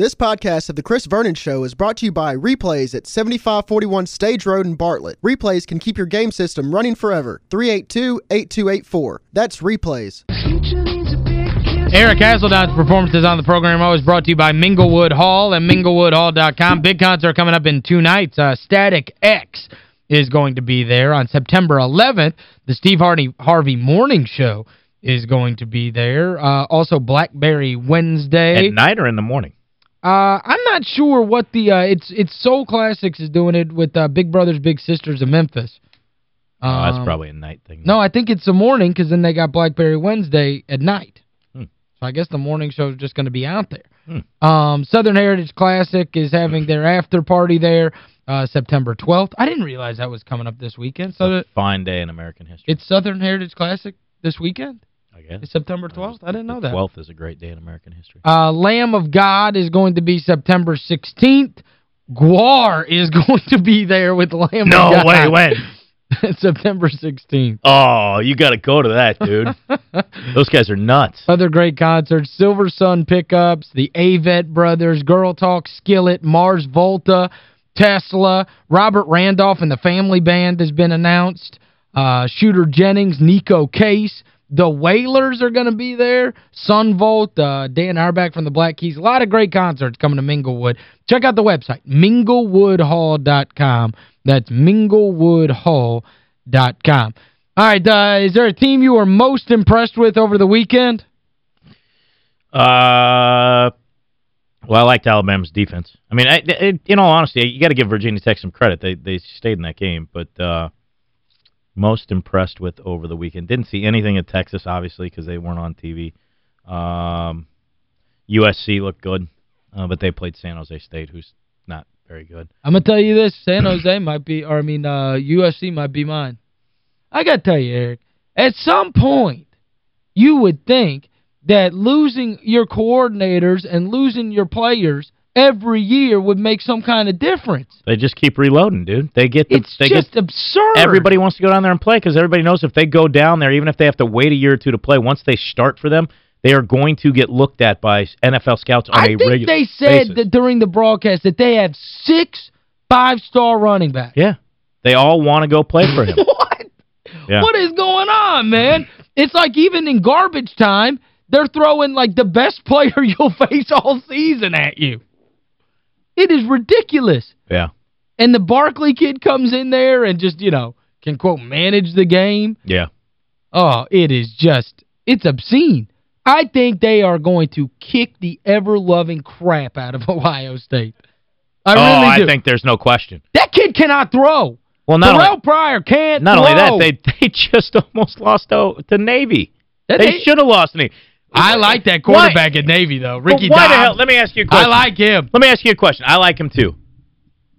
This podcast of The Chris Vernon Show is brought to you by Replays at 7541 Stage Road in Bartlett. Replays can keep your game system running forever. 382-8284. That's Replays. Eric Hasseltine's performances on the program always brought to you by Minglewood Hall and minglewoodhall.com. Big concert coming up in two nights. Uh, Static X is going to be there on September 11th. The Steve Harvey, Harvey Morning Show is going to be there. Uh, also, Blackberry Wednesday. At night or in the morning? Uh, I'm not sure what the uh, it's it's Soul Classics is doing it with uh, Big Brothers Big Sisters of Memphis. Um, oh, that's Um, probably a night thing. No, I think it's the morning because then they got Blackberry Wednesday at night. Hmm. So I guess the morning show is just going to be out there. Hmm. Um, Southern Heritage Classic is having their after party there uh, September 12th. I didn't realize that was coming up this weekend. So a fine day in American history, it's Southern Heritage Classic this weekend? I guess. It's September 12th? I didn't know that. 12th is a great day in American history. Uh, Lamb of God is going to be September 16th. GWAR is going to be there with Lamb No of God. way, when? September 16th. Oh, you got to go to that, dude. Those guys are nuts. Other great concerts, Silversun Pickups, the Avett Brothers, Girl Talk, Skillet, Mars Volta, Tesla, Robert Randolph and the Family Band has been announced, uh, Shooter Jennings, Neko Case, the Wailers are going to be there, Son Volt, uh, Dan Auerbach from the Black Keys. A lot of great concerts coming to Minglewood. Check out the website, minglewoodhall.com. That's minglewoodhall.com. All right, uh, is there a team you were most impressed with over the weekend? Uh, well, I liked Alabama's defense. I mean, I, in all honesty, you got to give Virginia Tech some credit. They they stayed in that game, but uh, most impressed with over the weekend. Didn't see anything at Texas, obviously, because they weren't on TV. Um, USC looked good, uh, but they played San Jose State, who's not very good. I'm going to tell you this, San Jose might be, or I mean, uh, USC might be mine. I got to tell you, Eric, at some point, you would think that losing your coordinators and losing your players every year would make some kind of difference. They just keep reloading, dude. They get the, It's they just get absurd. everybody wants to go down there and play because everybody knows if they go down there, even if they have to wait a year or two to play, once they start for them, they are going to get looked at by NFL scouts on I a think regular they said basis. that during the broadcast that they have six five-star running backs. Yeah. They all want to go play for him. what? Yeah. What is going on, man? It's like even in garbage time, they're throwing like the best player you'll face all season at you. It is ridiculous. Yeah. And the Barkley kid comes in there and just, you know, can, quote, manage the game. Yeah. Oh, it is just, it's obscene. I think they are going to kick the ever-loving crap out of Ohio State. I oh, really I think there's no question. that kid cannot throw. Well, not Terrelle only, Pryor can't not only that, they they just almost lost to, to Navy. That They, they- should have lost to Navy. I like that quarterback at Navy, though. Ricky why Dobbs. Let me ask you a question. I like him. Let me ask you a question. I like him too.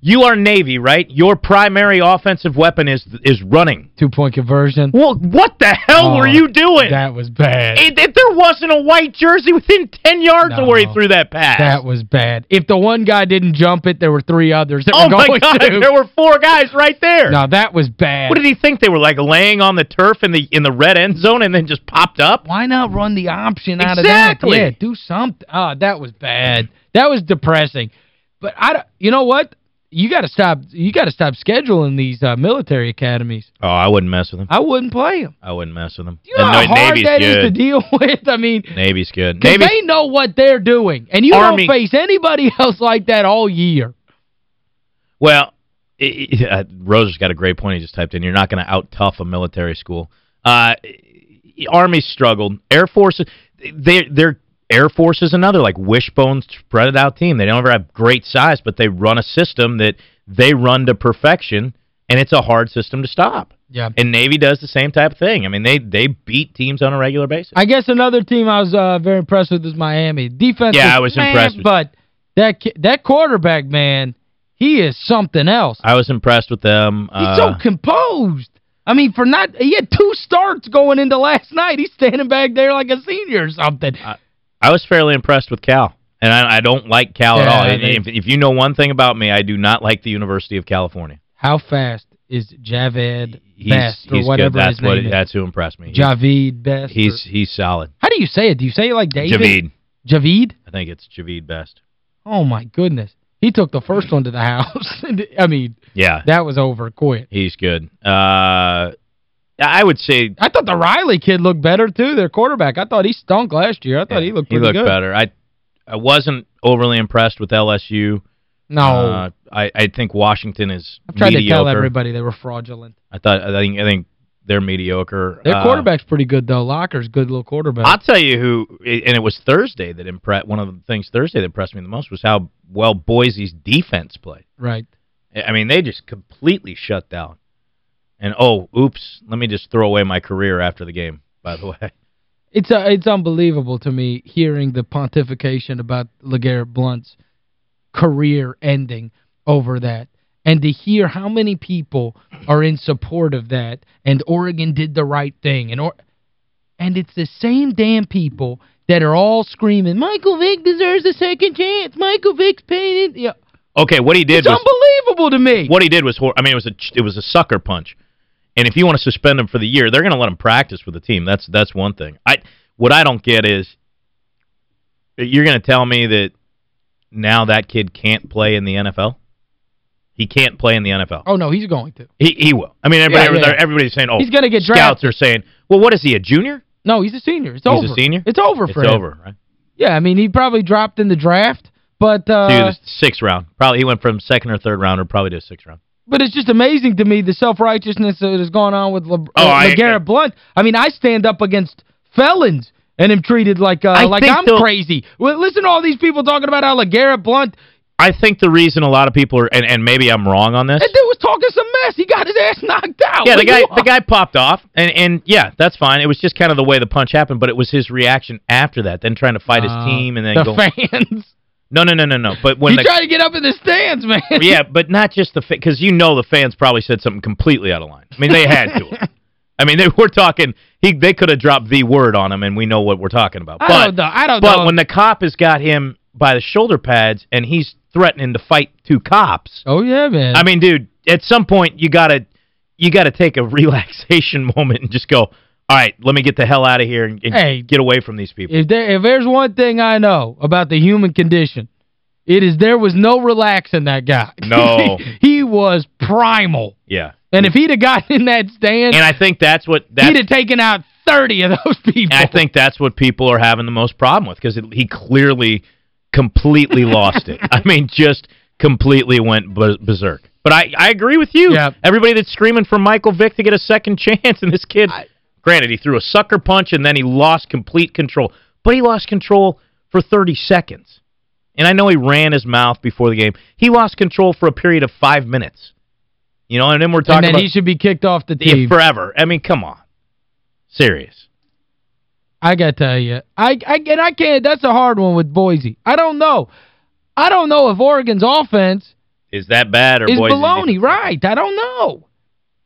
You are Navy, right? Your primary offensive weapon is is running. Two-point conversion. Well, what the hell Oh, were you doing? That was bad. If, if there wasn't a white jersey within 10 yards of where he threw that pass. That was bad. If the one guy didn't jump it, there were three others that oh, were my going God. to. There were four guys right there. No, that was bad. What did he think? They were like laying on the turf in the in the red end zone and then just popped up? Why not run the option out Exactly. of that? Yeah, do something. Oh, that was bad. That was depressing. But I don't, you know what? You got to stop you got to stop scheduling these uh, military academies. Oh, I wouldn't mess with them. I wouldn't play them. I wouldn't mess with him. You know And how no, hard Navy's that is good. to deal with? I mean, Navy's good. because Navy's, they know what they're doing. And you Army- don't face anybody else like that all year. well, i i uh, Roser's got a great point he just typed in. You're not going to out-tough a military school. Uh, Army struggled. Air Force, they, their Air Force is another, like, wishbone spread out team. They don't ever have great size, but they run a system that they run to perfection, and it's a hard system to stop. Yeah. And Navy does the same type of thing. I mean, they they beat teams on a regular basis. I guess another team I was uh, very impressed with is Miami. Defense Yeah, I was man, impressed But that that quarterback, man, he is something else. I was impressed with them. He's Uh, so composed. I mean, for not he had two starts going into last night. He's standing back there like a senior or something. I was fairly impressed with Cal. And I, I don't like Cal at all. they- if, if you know one thing about me, I do not like the University of California. How fast is Jahvid He's, Best or whatever. That's his what name is? that's who impressed me. He's, Jahvid Best? he's or- he's solid. How do you say it? Do you say it like David? Jahvid. Jahvid? I think it's Jahvid Best. Oh, my goodness. He took the first one to the house. I mean, yeah, that was over quick. He's good. Uh, I would say... I thought the Riley kid looked better, too, their quarterback. I thought he stunk last year. I thought yeah, he looked pretty good. He looked good. better. I I wasn't overly impressed with LSU. No. Uh, I, I think Washington is I've tried mediocre. to tell everybody they were fraudulent. I thought I think I think they're mediocre. Their uh, quarterback's pretty good, though. Locker's good little quarterback. I'll tell you who, and it was Thursday that impressed, one of the things Thursday that impressed me the most was how well Boise's defense played. Right. I mean, they just completely shut down. And, oh, oops, let me just throw away my career after the game, by the way. It's uh, it's unbelievable to me hearing the pontification about LeGarrette Blount's career ending over that and to hear how many people are in support of that and Oregon did the right thing and or and it's the same damn people that are all screaming Michael Vick deserves a second chance Michael Vick's painted. yeah. Okay, what he did it's was unbelievable to me. What he did was I mean it was a it was a sucker punch. And if you want to suspend him for the year, they're going to let him practice with the team. That's that's one thing. I what I don't get is you're going to tell me that now that kid can't play in the NFL? He can't play in the NFL. Oh, no, he's going to. He he will. I mean, everybody, yeah, yeah. everybody's saying, oh, he's going to get drafted. scouts are saying, well, what is he, a junior? No, he's a senior. It's he's over. He's a senior? It's over for it's him. It's over, right? Yeah, I mean, he probably dropped in the draft, but... Uh, so sixth round. Probably He went from second or third round or probably to a sixth round. But it's just amazing to me the self-righteousness that has gone on with Le oh, uh, LeGarrette Blount. I mean, I stand up against felons and am treated like uh, like I'm crazy. Well, listen to all these people talking about how LeGarrette Blount... I think the reason a lot of people are, and, and maybe I'm wrong on this. That dude was talking some mess. He got his ass knocked out. Yeah, the guy the guy popped off, and, and yeah, that's fine. It was just kind of the way the punch happened, but it was his reaction after that, then trying to fight uh, his team and then the go, fans. No, no, no, no, no. But when he the, tried to get up in the stands, man. Yeah, but not just the because you know the fans probably said something completely out of line. I mean, they had to. I mean, they were talking he they could have dropped the word on him and we know what we're talking about. I but, don't know. I don't but know. when the cop has got him by the shoulder pads and he's threatening to fight two cops. Oh yeah, man. I mean, dude, at some point you got to you got to take a relaxation moment and just go, "All right, let me get the hell out of here and, and hey, get away from these people." If there if there's one thing I know about the human condition, it is there was no relaxing that guy. No. he was primal. Yeah. And if he'd have gotten in that stand, and I think that's what that's, he'd have taken out 30 of those people. I think that's what people are having the most problem with because he clearly completely lost it. I mean, just completely went berserk. But I I agree with you. Yeah. Everybody that's screaming for Michael Vick to get a second chance and this kid I, granted he threw a sucker punch and then he lost complete control. But he lost control for 30 seconds. And I know he ran his mouth before the game. He lost control for a period of five minutes. You know, and then we're talking and then about, he should be kicked off the team. Forever. I mean, come on. Serious. I got to tell you. I, I, and I can't, that's a hard one with Boise. I don't know. I don't know if Oregon's offense is that bad or is Boise's baloney, right. I don't know.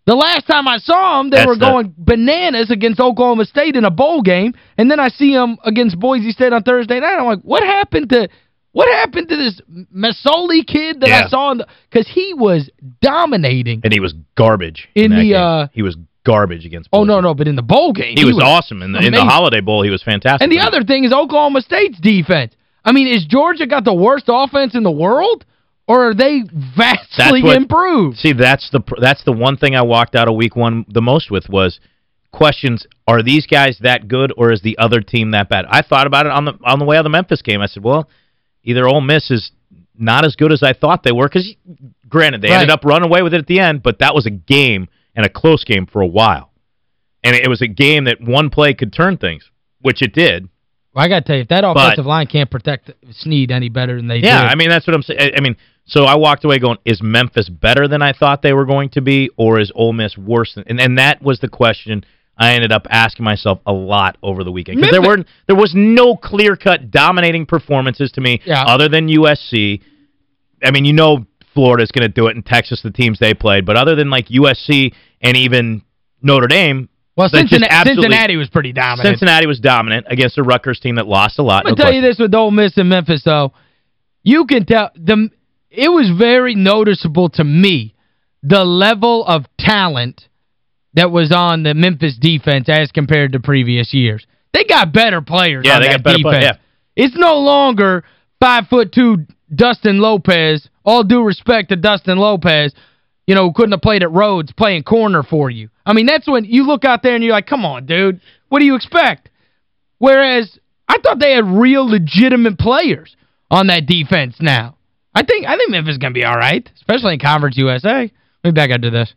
The last time I saw them, they That's were going the, bananas against Oklahoma State in a bowl game, and then I see them against Boise State on Thursday night. I'm like, what happened to what happened to this Masoli kid that yeah. I saw? Because he was dominating. And he was garbage in, in the uh He was garbage against Boise. Oh, no, no, but in the bowl game. He, he was, was, awesome. In the, in the Holiday Bowl, he was fantastic. And the other thing is Oklahoma State's defense. I mean, is Georgia got the worst offense in the world? Or are they vastly what, improved? See, that's the that's the one thing I walked out of week one the most with was questions, are these guys that good or is the other team that bad? I thought about it on the on the way of the Memphis game. I said, well, either Ole Miss is not as good as I thought they were because, granted, they right. ended up running away with it at the end, but that was a game and a close game for a while. And it was a game that one play could turn things, which it did. Well, I got to tell you, if that offensive but, line can't protect Snead any better than they yeah, did. I mean, that's what I'm saying. I mean, so I walked away going, is Memphis better than I thought they were going to be, or is Ole Miss worse? Than, and, and that was the question I ended up asking myself a lot over the weekend. Because there, weren't, there was no clear-cut dominating performances to me yeah. other than USC. I mean, you know Florida's going to do it, and Texas, the teams they played. But other than, like, USC and even Notre Dame, well, Cincinnati, Cincinnati was pretty dominant. Cincinnati was dominant against a Rutgers team that lost a lot. I'm going to no tell question. you this with Ole Miss and Memphis, though. You can tell the it was very noticeable to me the level of talent that was on the Memphis defense as compared to previous years. They got better players yeah, on they that got better defense. Play, yeah. It's no longer five foot two Dustin Lopez, all due respect to Dustin Lopez, you know, couldn't have played at Rhodes playing corner for you. I mean, that's when you look out there and you're like, come on, dude. What do you expect? Whereas I thought they had real legitimate players on that defense now. I think I think Memphis is going to be all right, especially in Conference USA. Let me back up to this.